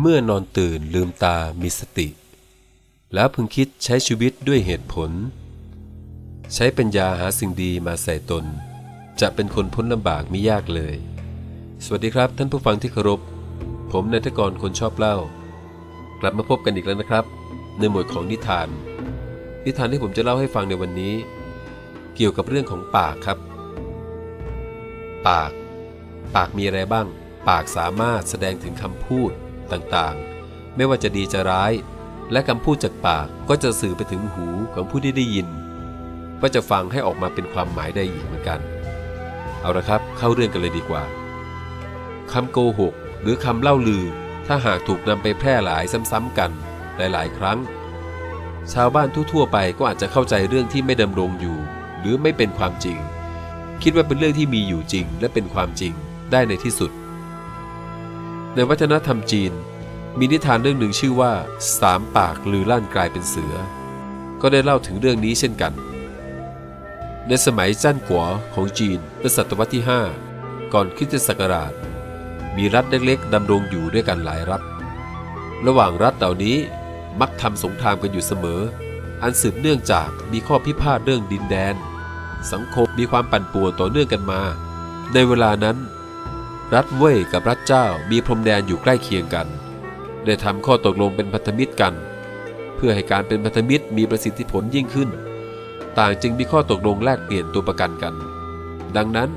เมื่อนอนตื่นลืมตามีสติ แล้วพึงคิดใช้ชีวิตด้วยเหตุผล ใช้ปัญญาหาสิ่งดีมาใส่ตน จะเป็นคนพ้นลำบากไม่ยากเลย สวัสดีครับท่านผู้ฟังที่เคารพ ผมนายทกรคนชอบเล่า กลับมาพบกันอีกแล้วนะครับ ในหมวดของนิทาน นิทานที่ผมจะเล่าให้ฟังในวันนี้ เกี่ยวกับเรื่องของปากครับ ปาก ปากมีอะไรบ้าง ปากสามารถแสดงถึงคำพูด ต่างๆ ไม่ว่าจะดีจะร้าย และคำพูดจากปากก็จะสื่อไปถึงหูของผู้ที่ได้ยินก็จะฟังให้ออกมาเป็นความหมายได้อีกเหมือนกัน เอาละครับ เข้าเรื่องกันเลยดีกว่าคำโกหก หรือคำเล่าลือ ถ้าหากถูกนำไปแพร่หลายซ้ำๆกันหลายๆ ครั้ง ชาวบ้านทั่วๆไปก็อาจจะเข้าใจเรื่องที่ไม่ดำรงอยู่ หรือไม่เป็นความจริง คิดว่าเป็นเรื่องที่มีอยู่จริงและเป็นความจริงได้ในที่สุด ในวัฒนธรรมจีน มีนิทานเรื่องหนึ่งชื่อว่าสามปากลือลั่นกลายเป็นเสือ ก็ได้เล่าถึงเรื่องนี้เช่นกัน ในสมัยจ้านกัวของจีนในศตวรรษที่ 5 ก่อนคริสตศักราช มีรัฐเล็กๆดำรงอยู่ด้วยกันหลายรัฐ ระหว่างรัฐเหล่านี้มักทำสงครามกันอยู่เสมอ อันสืบเนื่องจากมีข้อพิพาทเรื่องดินแดน สังคมมีความปั่นป่วนต่อเนื่องกันมา ในเวลานั้น รัฐเว่ยกับรัฐเจ้ามีพรมแดนอยู่ใกล้เคียงกัน ได้ทำข้อตกลงเป็นพันธมิตรกัน เพื่อให้การเป็นพันธมิตรมีประสิทธิผลยิ่งขึ้น ต่างจึงมีข้อตกลงแลกเปลี่ยนตัวประกันกัน ดังนั้น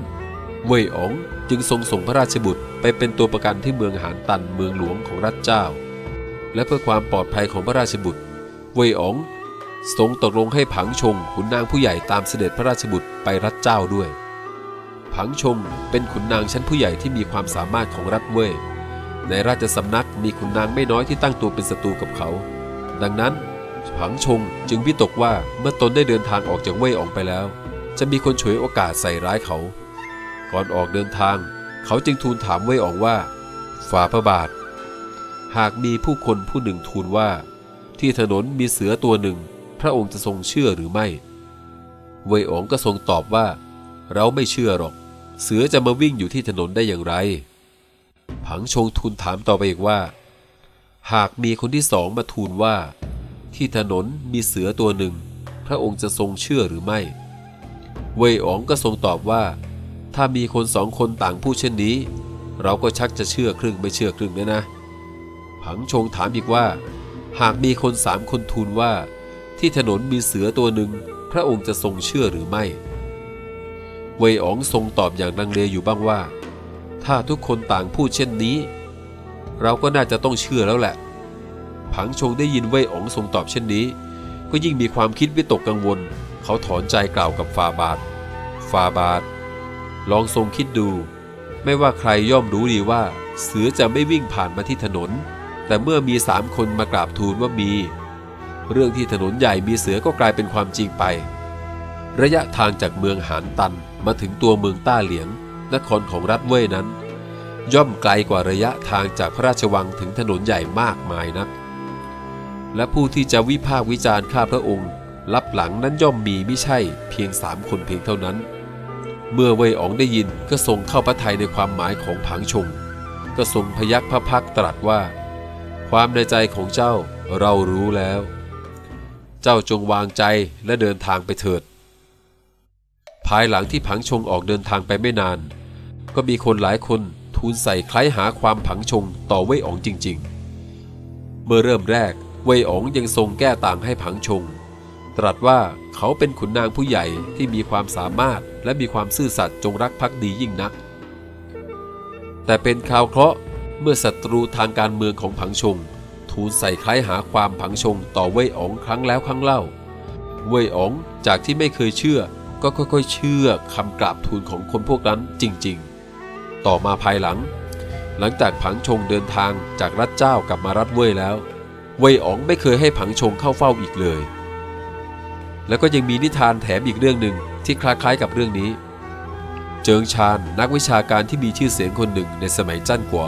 เว่ยอ๋องจึงทรงส่งพระราชบุตรไปเป็นตัวประกันที่เมืองหานตันเมืองหลวงของรัฐเจ้า และเพื่อความปลอดภัยของพระราชบุตร เว่ยอ๋องทรงตกลงให้ผังชงขุนนางผู้ใหญ่ตามเสด็จพระราชบุตรไปรัฐเจ้าด้วย ผังชง เป็นขุนนางชั้นผู้ใหญ่ที่มีความสามารถของรัฐเว่ยในราชสำนักมีขุนนางไม่น้อยที่ตั้งตัวเป็นศัตรูกับเขา ดังนั้นผังชงจึงวิตกว่าเมื่อตนได้เดินทางออกจากเว่ยออกไปแล้ว จะมีคนฉวยโอกาสใส่ร้ายเขา ก่อนออกเดินทาง เขาจึงทูลถามเว่ยอองว่าฝ่าพระบาท หากมีผู้คนผู้หนึ่งทูลว่า ที่ถนนมีเสือตัวหนึ่ง พระองค์จะทรงเชื่อหรือไม่ เว่ยอ๋องก็ทรงตอบว่า เราไม่เชื่อหรอก เสือจะมาวิ่งอยู่ที่ถนนได้อย่างไร ผังชงทูลถามต่อไปอีกว่า หากมีคนที่สองมาทูลว่า ที่ถนนมีเสือตัวหนึ่ง พระองค์จะทรงเชื่อหรือไม่ เวยอ๋องก็ทรงตอบว่า ถ้ามีคนสองคนต่างพูดเช่นนี้ เราก็ชักจะเชื่อครึ่งไม่เชื่อครึ่งนะนะ ผังชงถามอีกว่า หากมีคนสามคนทูลว่า ที่ถนนมีเสือตัวหนึ่ง พระองค์จะทรงเชื่อหรือไม่ เวยอ๋องทรงตอบอย่างลังเลอยู่บ้างว่า ถ้าทุกคนต่างพูดเช่นนี้ เราก็น่าจะต้องเชื่อแล้วแหละ ผังชงได้ยินเวยอ๋องทรงตอบเช่นนี้ ก็ยิ่งมีความคิดวิตกกังวล เขาถอนใจกล่าวกับฟาบาทฟาบาทลองทรงคิดดู ไม่ว่าใครย่อมรู้ดีว่า เสือจะไม่วิ่งผ่านมาที่ถนน แต่เมื่อมีสามคนมากราบทูลว่ามี เรื่องที่ถนนใหญ่มีเสือก็กลายเป็นความจริงไป ระยะทางจากเมืองหานตันมาถึงตัวเมืองต้าเหลียง นครของรัฐเว่ยนั้น ย่อมไกลกว่าระยะทางจากพระราชวังถึงถนนใหญ่มากมายนัก และผู้ที่จะวิพากษ์วิจารณ์ข้าพระองค์ รับหลังนั้นย่อมมีไม่ใช่เพียงสามคนเพียงเท่านั้น เมื่อเว่ยอ๋องได้ยินก็ทรงเข้าพระทัยในความหมายของผังชง ก็ทรงพยักพระพักตรัสว่า ความในใจของเจ้าเรารู้แล้ว เจ้าจงวางใจและเดินทางไปเถิด ภายหลังที่ผังชงออกเดินทางไปไม่นาน ก็มีคนหลายคนทูลใส่คล้ายหาความผังชงต่อเว่ยอ๋องจริง ๆ เมื่อเริ่มแรกเว่ยอ๋องยังทรงแก้ต่างให้ผังชง ตรัสว่าเขาเป็นขุนนางผู้ใหญ่ที่มีความสามารถและมีความซื่อสัตย์จงรักภักดียิ่งนัก แต่เป็นข่าวเคราะห์เมื่อศัตรูทางการเมืองของผังชง ทูลใส่คล้ายหาความผังชงต่อเว่ยอ๋องครั้งแล้วครั้งเล่า เว่ยอ๋องจากที่ไม่เคยเชื่อ ก็ค่อยๆ เชื่อคำกราบทูลของคนพวกนั้นจริงๆ ต่อมาภายหลัง หลังจากผังชงเดินทางจากรัฐเจ้ากลับมารัฐเว่ยแล้ว เว่ยอ๋องไม่เคยให้ผังชงเข้าเฝ้าอีกเลย แล้วก็ยังมีนิทานแถมอีกเรื่องหนึ่งที่คล้ายๆกับเรื่องนี้ เจิงชานนักวิชาการที่มีชื่อเสียงคนหนึ่งในสมัยจ้านกัว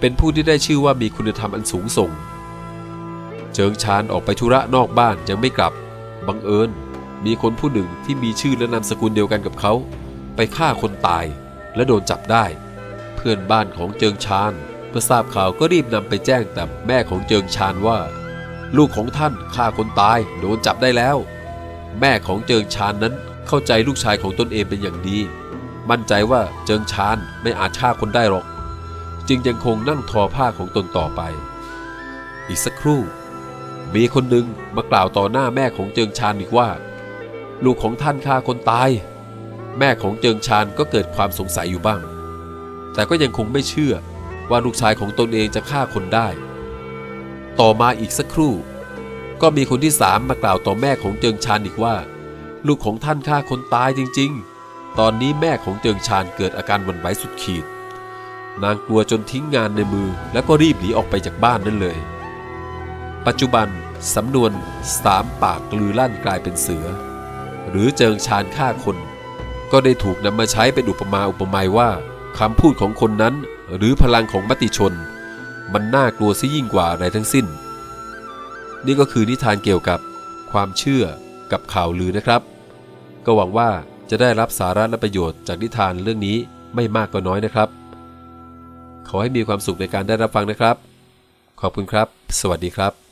เป็นผู้ที่ได้ชื่อว่ามีคุณธรรมอันสูงส่ง เจิงชานออกไปธุระนอกบ้านยังไม่กลับ บังเอิญ มีคนผู้หนึ่งที่มีชื่อและนามสกุลเดียวกันกับเขา ไปฆ่าคนตายและโดนจับได้ เพื่อนบ้านของเจิงชานเมื่อทราบข่าวก็รีบนำไปแจ้งแต่แม่ของเจิงชานว่า ลูกของท่านฆ่าคนตายโดนจับได้แล้ว แม่ของเจิงชานนั้นเข้าใจลูกชายของตนเองเป็นอย่างดี มั่นใจว่าเจิงชานไม่อาจฆ่าคนได้หรอก จึงยังคงนั่งทอผ้าของตนต่อไป อีกสักครู่ มีคนหนึ่งมากล่าวต่อหน้าแม่ของเจิงชานอีกว่า ลูกของท่านฆ่าคนตาย แม่ของเจิงชานก็เกิดความสงสัยอยู่บ้าง แต่ก็ยังคงไม่เชื่อว่าลูกชายของตนเองจะฆ่าคนได้ ต่อมาอีกสักครู่ ก็มีคนที่สามมากล่าวต่อแม่ของเจิงชานอีกว่า ลูกของท่านฆ่าคนตายจริง ๆ ตอนนี้แม่ของเจิงชานเกิดอาการหวั่นไหวสุดขีด นางกลัวจนทิ้งงานในมือแล้วก็รีบหนีออกไปจากบ้านนั่นเลย ปัจจุบันสำนวนสามปากกลือลั่นกลายเป็นเสือ หรือเจิงชานฆ่าคน ก็ได้ถูกนำมาใช้เป็นอุปมาอุปไมยว่าคำพูดของคนนั้นหรือพลังของมติชน มันน่ากลัวซะยิ่งกว่าอะไรทั้งสิ้น นี่ก็คือนิทานเกี่ยวกับความเชื่อกับข่าวลือนะครับ ก็หวังว่าจะได้รับสาระและประโยชน์จากนิทานเรื่องนี้ไม่มากก็น้อยนะครับ ขอให้มีความสุขในการได้รับฟังนะครับ ขอบคุณครับ สวัสดีครับ